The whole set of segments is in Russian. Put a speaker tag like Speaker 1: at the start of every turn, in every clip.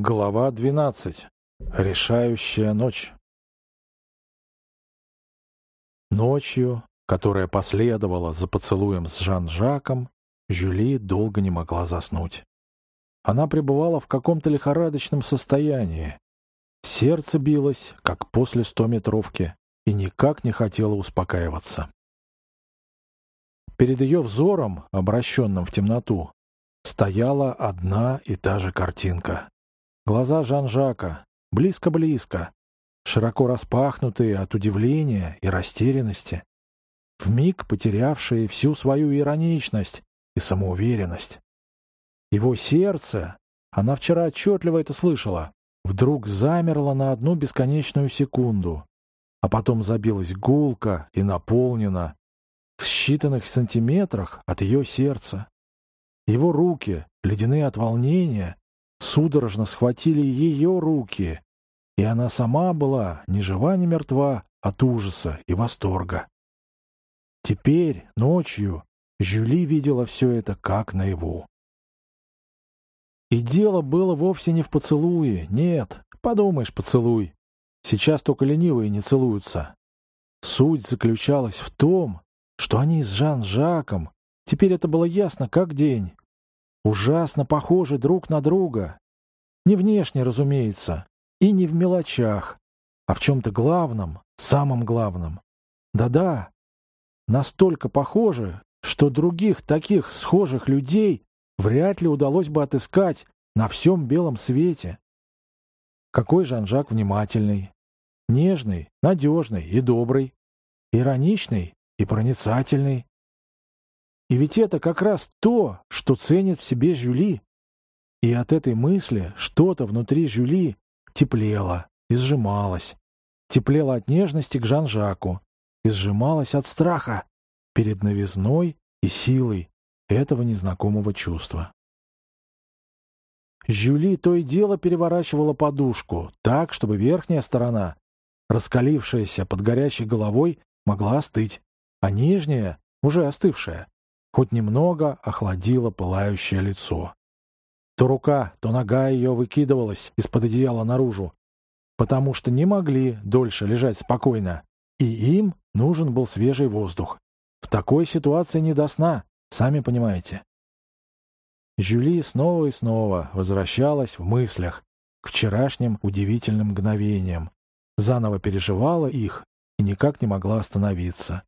Speaker 1: Глава 12. Решающая ночь. Ночью, которая последовала за поцелуем с Жан-Жаком, Жюли долго не могла заснуть. Она пребывала в каком-то лихорадочном состоянии. Сердце билось, как после стометровки, и никак не хотело успокаиваться. Перед ее взором, обращенным в темноту, стояла одна и та же картинка. Глаза Жан-Жака, близко-близко, широко распахнутые от удивления и растерянности, вмиг потерявшие всю свою ироничность и самоуверенность. Его сердце, она вчера отчетливо это слышала, вдруг замерло на одну бесконечную секунду, а потом забилось гулко и наполнено в считанных сантиметрах от ее сердца. Его руки, ледяные от волнения, судорожно схватили ее руки, и она сама была ни жива, ни мертва от ужаса и восторга. Теперь, ночью, Жюли видела все это как наяву. И дело было вовсе не в поцелуе, нет, подумаешь, поцелуй. Сейчас только ленивые не целуются. Суть заключалась в том, что они с Жан-Жаком, теперь это было ясно как день, ужасно похожи друг на друга. Не внешне, разумеется, и не в мелочах, а в чем-то главном, самом главном. Да-да, настолько похожи, что других таких схожих людей вряд ли удалось бы отыскать на всем белом свете. Какой Жан-Жак внимательный, нежный, надежный и добрый, ироничный и проницательный. И ведь это как раз то, что ценит в себе Жюли. И от этой мысли что-то внутри Жюли теплело и сжималось. Теплело от нежности к Жан-Жаку и сжималось от страха перед новизной и силой этого незнакомого чувства. Жюли то и дело переворачивала подушку так, чтобы верхняя сторона, раскалившаяся под горящей головой, могла остыть, а нижняя, уже остывшая, хоть немного охладила пылающее лицо. То рука, то нога ее выкидывалась из-под одеяла наружу, потому что не могли дольше лежать спокойно, и им нужен был свежий воздух. В такой ситуации не до сна, сами понимаете. Жюли снова и снова возвращалась в мыслях к вчерашним удивительным мгновениям, заново переживала их и никак не могла остановиться.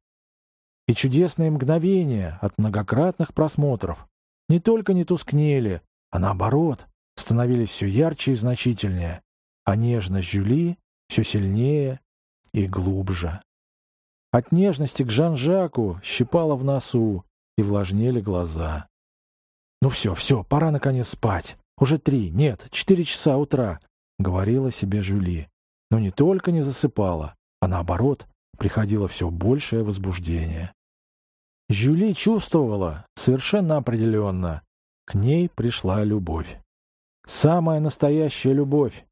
Speaker 1: И чудесные мгновения от многократных просмотров не только не тускнели, а наоборот, становились все ярче и значительнее, а нежность Жюли все сильнее и глубже. От нежности к Жан-Жаку щипало в носу и влажнели глаза. «Ну все, все, пора наконец спать. Уже три, нет, четыре часа утра», — говорила себе Жюли. Но не только не засыпала, а наоборот, приходило все большее возбуждение. Жюли чувствовала совершенно определенно, к ней пришла любовь. Самая настоящая любовь.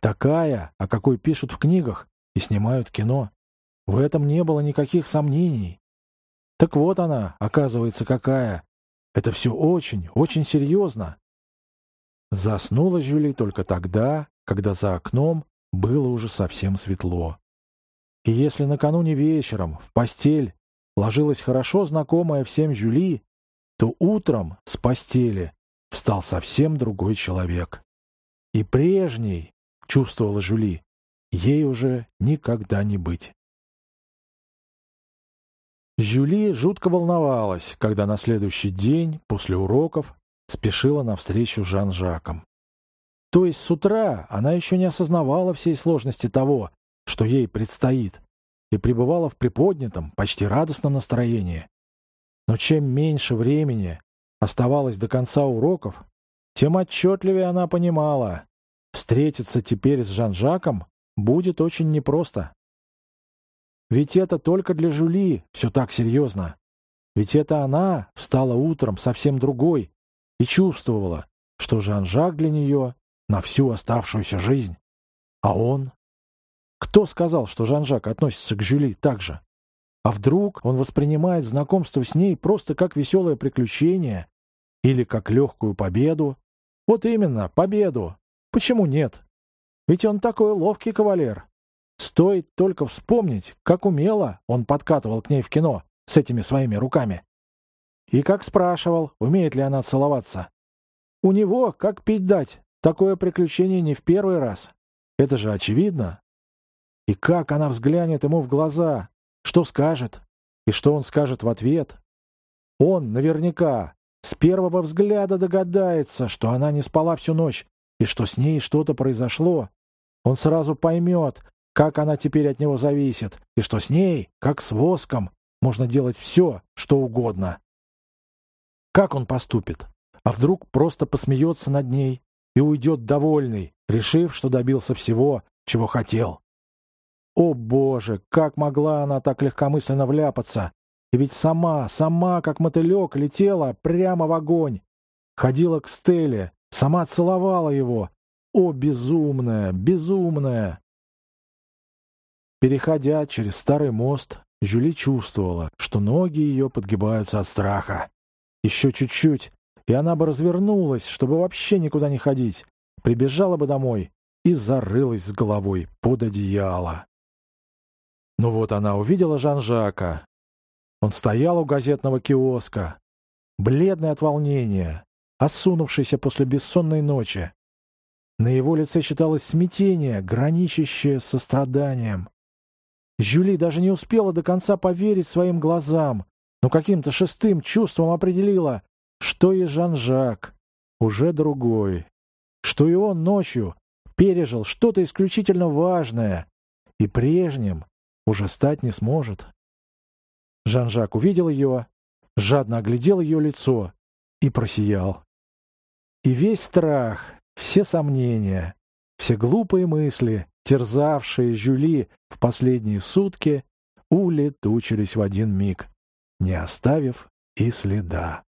Speaker 1: Такая, о какой пишут в книгах и снимают кино. В этом не было никаких сомнений. Так вот она, оказывается, какая. Это все очень, очень серьезно. Заснула Жюли только тогда, когда за окном было уже совсем светло. И если накануне вечером в постель ложилась хорошо знакомая всем Жюли, то утром с постели встал совсем другой человек. И прежней, чувствовала Жюли, ей уже никогда не быть. Жюли жутко волновалась, когда на следующий день, после уроков, спешила навстречу Жан-Жаком. То есть с утра она еще не осознавала всей сложности того, что ей предстоит, и пребывала в приподнятом, почти радостном настроении. Но чем меньше времени оставалось до конца уроков, тем отчетливее она понимала, встретиться теперь с Жан-Жаком будет очень непросто. Ведь это только для Жули все так серьезно. Ведь это она встала утром совсем другой и чувствовала, что Жан-Жак для нее на всю оставшуюся жизнь. А он? Кто сказал, что Жан-Жак относится к Жюли так же? А вдруг он воспринимает знакомство с ней просто как веселое приключение или как легкую победу? Вот именно, победу. Почему нет? Ведь он такой ловкий кавалер. Стоит только вспомнить, как умело он подкатывал к ней в кино с этими своими руками. И как спрашивал, умеет ли она целоваться. У него, как пить дать, такое приключение не в первый раз. Это же очевидно. И как она взглянет ему в глаза, что скажет, и что он скажет в ответ. Он наверняка с первого взгляда догадается, что она не спала всю ночь и что с ней что-то произошло. Он сразу поймет, как она теперь от него зависит, и что с ней, как с воском, можно делать все, что угодно. Как он поступит? А вдруг просто посмеется над ней и уйдет довольный, решив, что добился всего, чего хотел? О, Боже, как могла она так легкомысленно вляпаться? И ведь сама, сама, как мотылек, летела прямо в огонь. Ходила к Стелле, сама целовала его. О, безумная, безумная! Переходя через старый мост, Жюли чувствовала, что ноги ее подгибаются от страха. Еще чуть-чуть, и она бы развернулась, чтобы вообще никуда не ходить, прибежала бы домой и зарылась с головой под одеяло. Ну вот она увидела Жан-Жака. Он стоял у газетного киоска, бледный от волнения, осунувшийся после бессонной ночи. На его лице читалось смятение, граничащее со страданием. Жюли даже не успела до конца поверить своим глазам, но каким-то шестым чувством определила, что и Жан-Жак уже другой, что и он ночью пережил что-то исключительно важное, и прежним уже стать не сможет. Жан-Жак увидел ее, жадно оглядел ее лицо и просиял. И весь страх, все сомнения, все глупые мысли, терзавшие Жюли в последние сутки, улетучились в один миг, не оставив и следа.